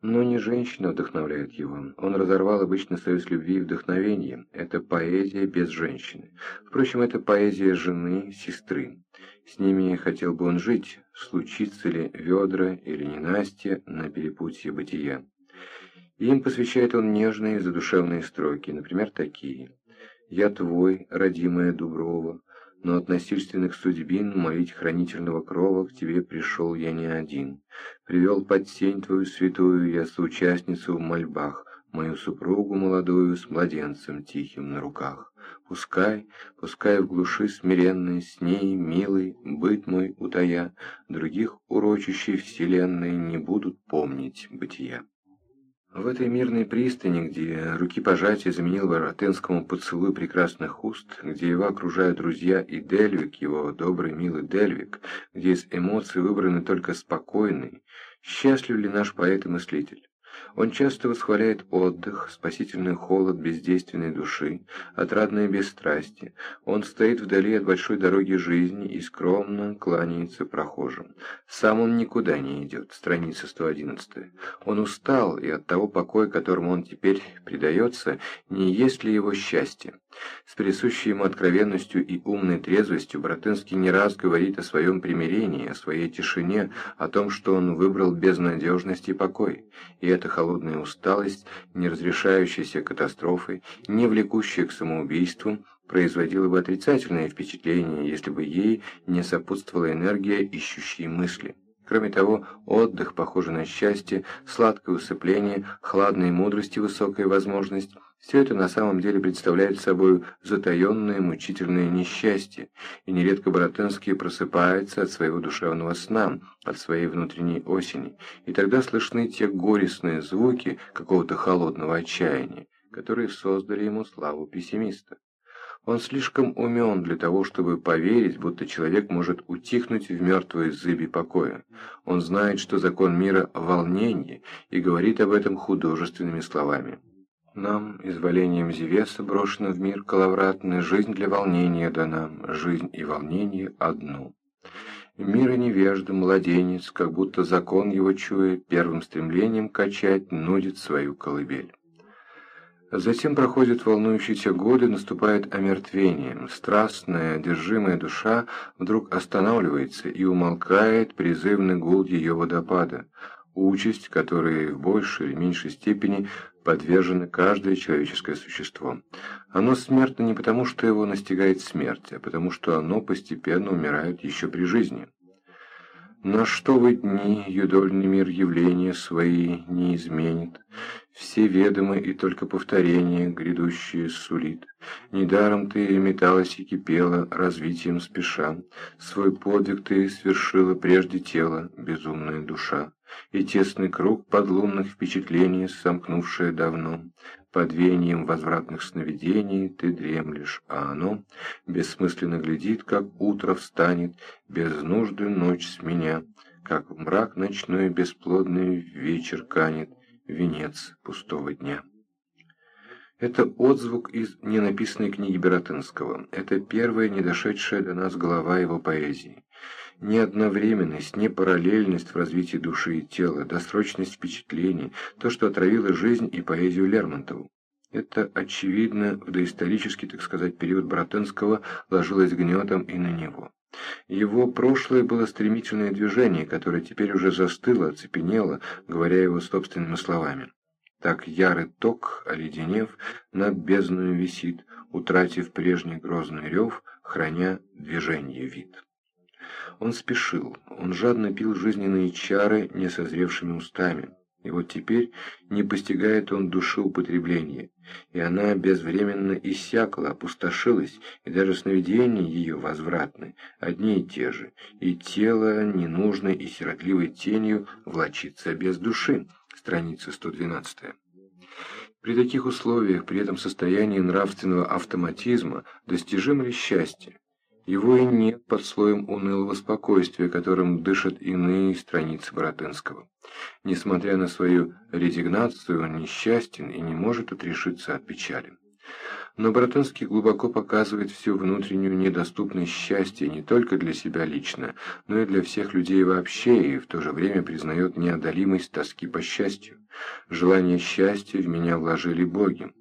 Но не женщина вдохновляет его. Он разорвал обычный союз любви и вдохновения. Это поэзия без женщины. Впрочем, это поэзия жены, сестры. С ними хотел бы он жить, случится ли ведра или ненастье на перепутье бытия. Им посвящает он нежные задушевные строки, например, такие. «Я твой, родимая Дуброва, но от насильственных судьбин молить хранительного крова к тебе пришел я не один. Привел под сень твою святую я соучастницу в мольбах, мою супругу молодую с младенцем тихим на руках. Пускай, пускай в глуши смиренной с ней, милый, быт мой утая, других урочищей вселенной не будут помнить бытия. В этой мирной пристани, где руки пожатия заменил Воротенскому поцелуй прекрасных уст, где его окружают друзья и Дельвик, его добрый милый Дельвик, где из эмоций выбраны только спокойный, счастлив ли наш поэт и мыслитель? Он часто восхваляет отдых, спасительный холод бездейственной души, отрадное бесстрастие. Он стоит вдали от большой дороги жизни и скромно кланяется прохожим. Сам он никуда не идет. Страница 111. Он устал, и от того покоя, которому он теперь предается, не есть ли его счастье. С присущей ему откровенностью и умной трезвостью Братынский не раз говорит о своем примирении, о своей тишине, о том, что он выбрал безнадежность и покой. И эта холодная усталость, не разрешающаяся катастрофой, не влекущая к самоубийству, производила бы отрицательное впечатление, если бы ей не сопутствовала энергия ищущей мысли. Кроме того, отдых, похожий на счастье, сладкое усыпление, хладные мудрости, высокая возможность – все это на самом деле представляет собой затаенное мучительное несчастье, и нередко Боротынский просыпается от своего душевного сна, от своей внутренней осени, и тогда слышны те горестные звуки какого-то холодного отчаяния, которые создали ему славу пессимиста. Он слишком умен для того, чтобы поверить, будто человек может утихнуть в мертвой зыби покоя. Он знает, что закон мира – волнение, и говорит об этом художественными словами. Нам, изволением Зевеса, брошена в мир коловратная жизнь для волнения дана, жизнь и волнение одну. Мира невежда, младенец, как будто закон его чуя, первым стремлением качать, нудит свою колыбель. Затем проходят волнующиеся годы, наступает омертвение. Страстная, одержимая душа вдруг останавливается и умолкает призывный гул ее водопада участь, которой в большей или меньшей степени подвержено каждое человеческое существо. Оно смертно не потому, что его настигает смерть, а потому, что оно постепенно умирает еще при жизни. На что вы дни, юдольный мир явления свои не изменит, все ведомы и только повторение грядущее сулит. Недаром ты металась и кипела, развитием спеша, свой подвиг ты свершила прежде тела, безумная душа и тесный круг подлунных впечатлений, сомкнувшее давно. Под веянием возвратных сновидений ты дремлешь, а оно бессмысленно глядит, как утро встанет, без нужды ночь с меня, как мрак ночной бесплодный вечер канет, венец пустого дня. Это отзвук из ненаписанной книги Бератынского. Это первая недошедшая до нас глава его поэзии ни одновременность, ни параллельность в развитии души и тела, досрочность впечатлений, то, что отравило жизнь и поэзию Лермонтову. Это, очевидно, в доисторический, так сказать, период Братенского ложилось гнетом и на него. Его прошлое было стремительное движение, которое теперь уже застыло, оцепенело, говоря его собственными словами. Так ярый ток, оледенев, над бездною висит, утратив прежний грозный рев, храня движение вид. Он спешил, он жадно пил жизненные чары несозревшими устами. И вот теперь не постигает он души употребления, и она безвременно иссякла, опустошилась, и даже сновидения ее возвратны, одни и те же, и тело ненужной и сиротливой тенью влачится без души. Страница 112. При таких условиях, при этом состоянии нравственного автоматизма, достижимо ли счастье? Его и нет под слоем унылого спокойствия, которым дышат иные страницы Боротынского. Несмотря на свою резигнацию, он несчастен и не может отрешиться от печали. Но Боротынский глубоко показывает всю внутреннюю недоступность счастья не только для себя лично, но и для всех людей вообще, и в то же время признает неодолимость тоски по счастью. Желание счастья в меня вложили боги.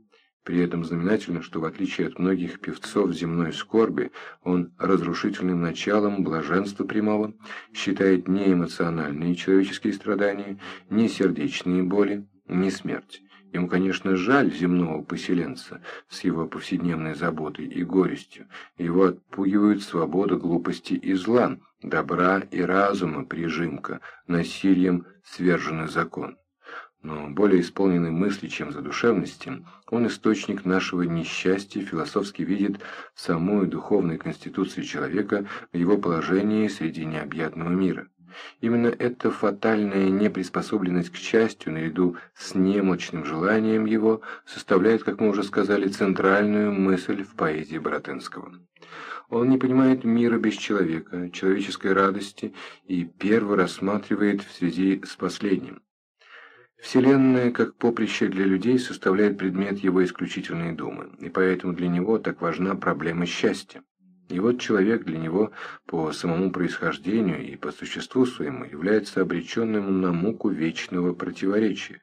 При этом знаменательно, что в отличие от многих певцов земной скорби, он разрушительным началом блаженства прямого считает не эмоциональные человеческие страдания, не сердечные боли, не смерть. Ему, конечно, жаль земного поселенца с его повседневной заботой и горестью. Его отпугивают свобода глупости и зла, добра и разума прижимка, насилием сверженный закон но более исполненный мысли, чем задушевности, он источник нашего несчастья философски видит самую духовную конституцию человека в его положении среди необъятного мира. Именно эта фатальная неприспособленность к счастью, наряду с немощным желанием его, составляет, как мы уже сказали, центральную мысль в поэзии Боротынского. Он не понимает мира без человека, человеческой радости и перво рассматривает в связи с последним. Вселенная, как поприще для людей, составляет предмет его исключительной думы, и поэтому для него так важна проблема счастья. И вот человек для него по самому происхождению и по существу своему является обреченным на муку вечного противоречия.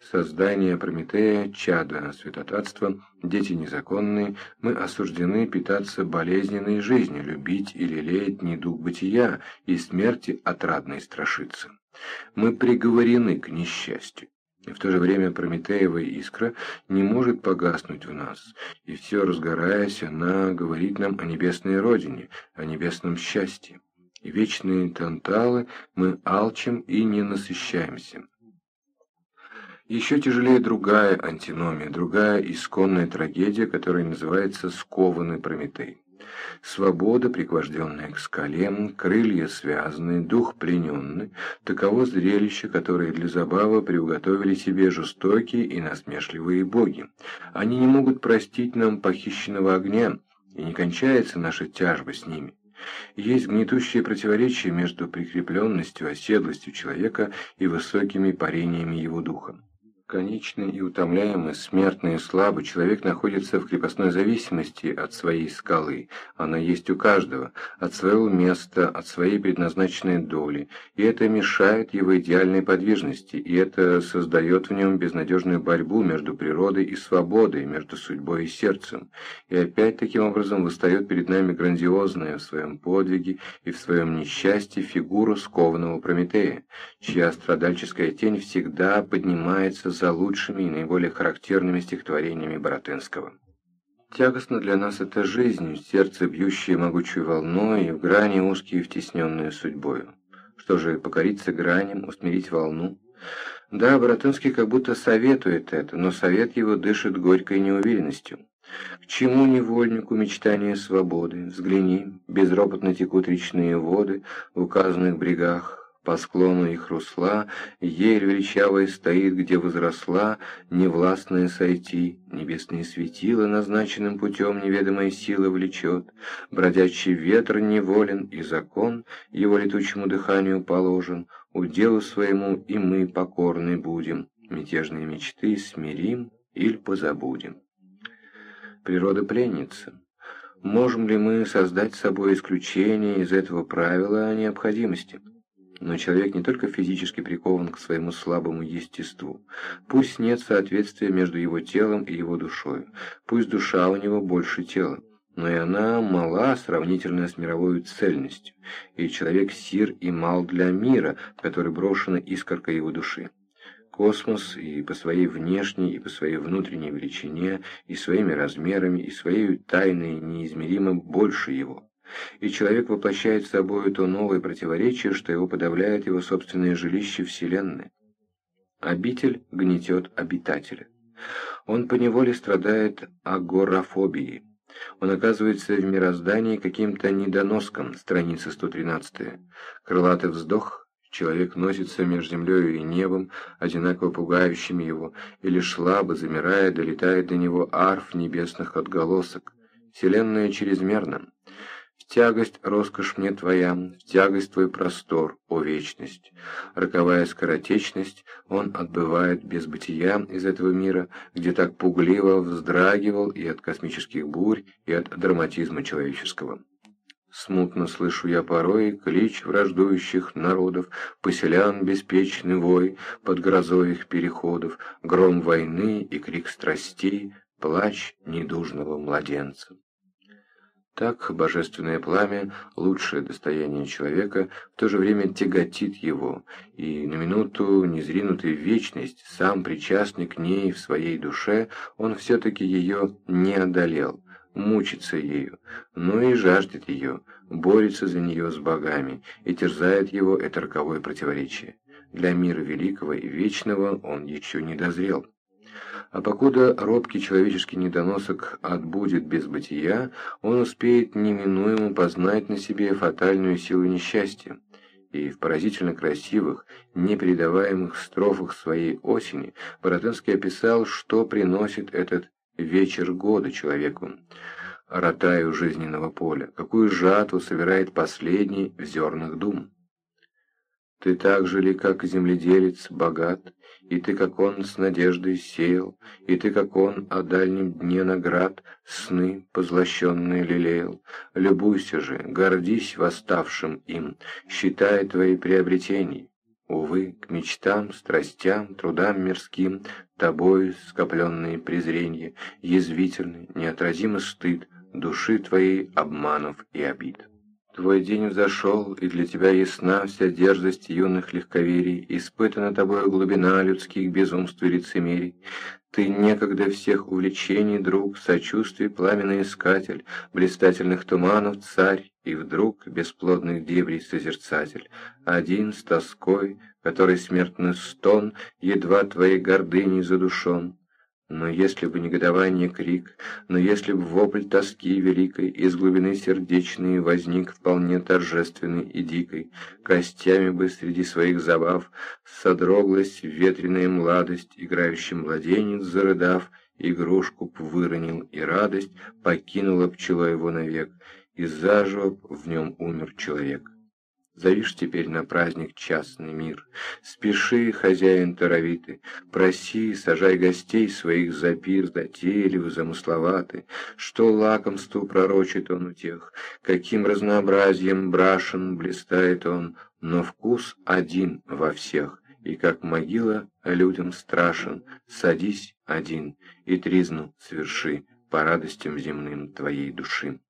Создание Прометея, чада святотатства, дети незаконные, мы осуждены питаться болезненной жизнью, любить и лелеять недуг бытия и смерти отрадной страшиться. Мы приговорены к несчастью. И в то же время Прометеева искра не может погаснуть в нас, и все разгораясь, она говорит нам о небесной родине, о небесном счастье. И вечные танталы мы алчим и не насыщаемся. Еще тяжелее другая антиномия, другая исконная трагедия, которая называется «Скованный Прометей». Свобода, пригвожденная к скале, крылья связаны, дух плененный – таково зрелище, которое для забавы приуготовили себе жестокие и насмешливые боги. Они не могут простить нам похищенного огня, и не кончается наша тяжба с ними. Есть гнетущее противоречие между прикрепленностью, оседлостью человека и высокими парениями его духа. Конечный и утомляемый, смертный и слабый, человек находится в крепостной зависимости от своей скалы, она есть у каждого, от своего места, от своей предназначенной доли, и это мешает его идеальной подвижности, и это создает в нем безнадежную борьбу между природой и свободой, между судьбой и сердцем, и опять таким образом восстает перед нами грандиозная в своем подвиге и в своем несчастье фигура скованного Прометея, чья страдальческая тень всегда поднимается лучшими и наиболее характерными стихотворениями Боротынского. Тягостно для нас эта жизнь, сердце бьющее могучей волной, и в грани узкие втесненные судьбою. Что же, покориться граням, усмирить волну? Да, Боротынский как будто советует это, но совет его дышит горькой неуверенностью. К чему невольнику мечтания свободы? Взгляни, безропотно текут речные воды в указанных брегах, по склону их русла, ель величавая стоит, где возросла, невластная сойти, небесные светила назначенным путем неведомая сила влечет, бродячий ветер неволен, и закон его летучему дыханию положен, уделу своему и мы покорны будем, мятежные мечты смирим или позабудем. Природа пленница. Можем ли мы создать собой исключение из этого правила о необходимости? Но человек не только физически прикован к своему слабому естеству. Пусть нет соответствия между его телом и его душой. Пусть душа у него больше тела. Но и она мала сравнительно с мировой цельностью. И человек сир и мал для мира, который брошена искорка его души. Космос и по своей внешней, и по своей внутренней величине, и своими размерами, и своей тайной неизмеримо больше его и человек воплощает собой то новое противоречие, что его подавляет его собственное жилище Вселенной. Обитель гнетет обитателя. Он поневоле страдает агорафобией. Он оказывается в мироздании каким-то недоноском, страница 113. Крылатый вздох, человек носится между землей и небом, одинаково пугающими его, и лишь слабо, замирая, долетает до него арф небесных отголосок. Вселенная чрезмерна тягость роскошь мне твоя, в тягость твой простор, о вечность. Роковая скоротечность, он отбывает без бытия из этого мира, где так пугливо вздрагивал и от космических бурь, и от драматизма человеческого. Смутно слышу я порой клич враждующих народов, Поселян беспечный вой под грозой их переходов, Гром войны и крик страстей, плач недужного младенца. Так божественное пламя, лучшее достояние человека, в то же время тяготит его, и на минуту, незринутый в вечность, сам причастный к ней в своей душе, он все-таки ее не одолел, мучится ею, но и жаждет ее, борется за нее с богами, и терзает его это роковое противоречие. Для мира великого и вечного он еще не дозрел. А покуда робкий человеческий недоносок отбудет без бытия, он успеет неминуемо познать на себе фатальную силу несчастья. И в поразительно красивых, непередаваемых строфах своей осени Боротынский описал, что приносит этот вечер года человеку, ротаю жизненного поля, какую жатву собирает последний в зернах дум. Ты так же ли, как земледелец, богат, и ты, как он, с надеждой сеял, и ты, как он, о дальнем дне наград сны позлощенные лелеял. Любуйся же, гордись восставшим им, считай твои приобретения. Увы, к мечтам, страстям, трудам мирским, тобой скопленные презренья, язвительный, неотразимый стыд, души твоей обманов и обид. Твой день взошел, и для тебя ясна вся дерзость юных легковерий, испытана тобою глубина людских безумств и лицемерий. Ты некогда всех увлечений, друг, сочувствий, пламенный искатель, блистательных туманов царь, и вдруг бесплодных дебрей созерцатель, один с тоской, который смертный стон, едва твоей гордыней задушен. Но если бы негодование крик, но если бы вопль тоски великой из глубины сердечной возник вполне торжественный и дикой, костями бы среди своих забав содроглась ветреная младость, играющий младенец, зарыдав, игрушку б выронил, и радость покинула пчела его навек, и заживо в нем умер человек. Зовишь теперь на праздник частный мир. Спеши, хозяин таровитый, проси, сажай гостей своих за пир, затейлив, замысловаты. Что лакомству пророчит он у тех, каким разнообразием брашен блистает он, но вкус один во всех, и как могила людям страшен, садись один и тризну сверши по радостям земным твоей души.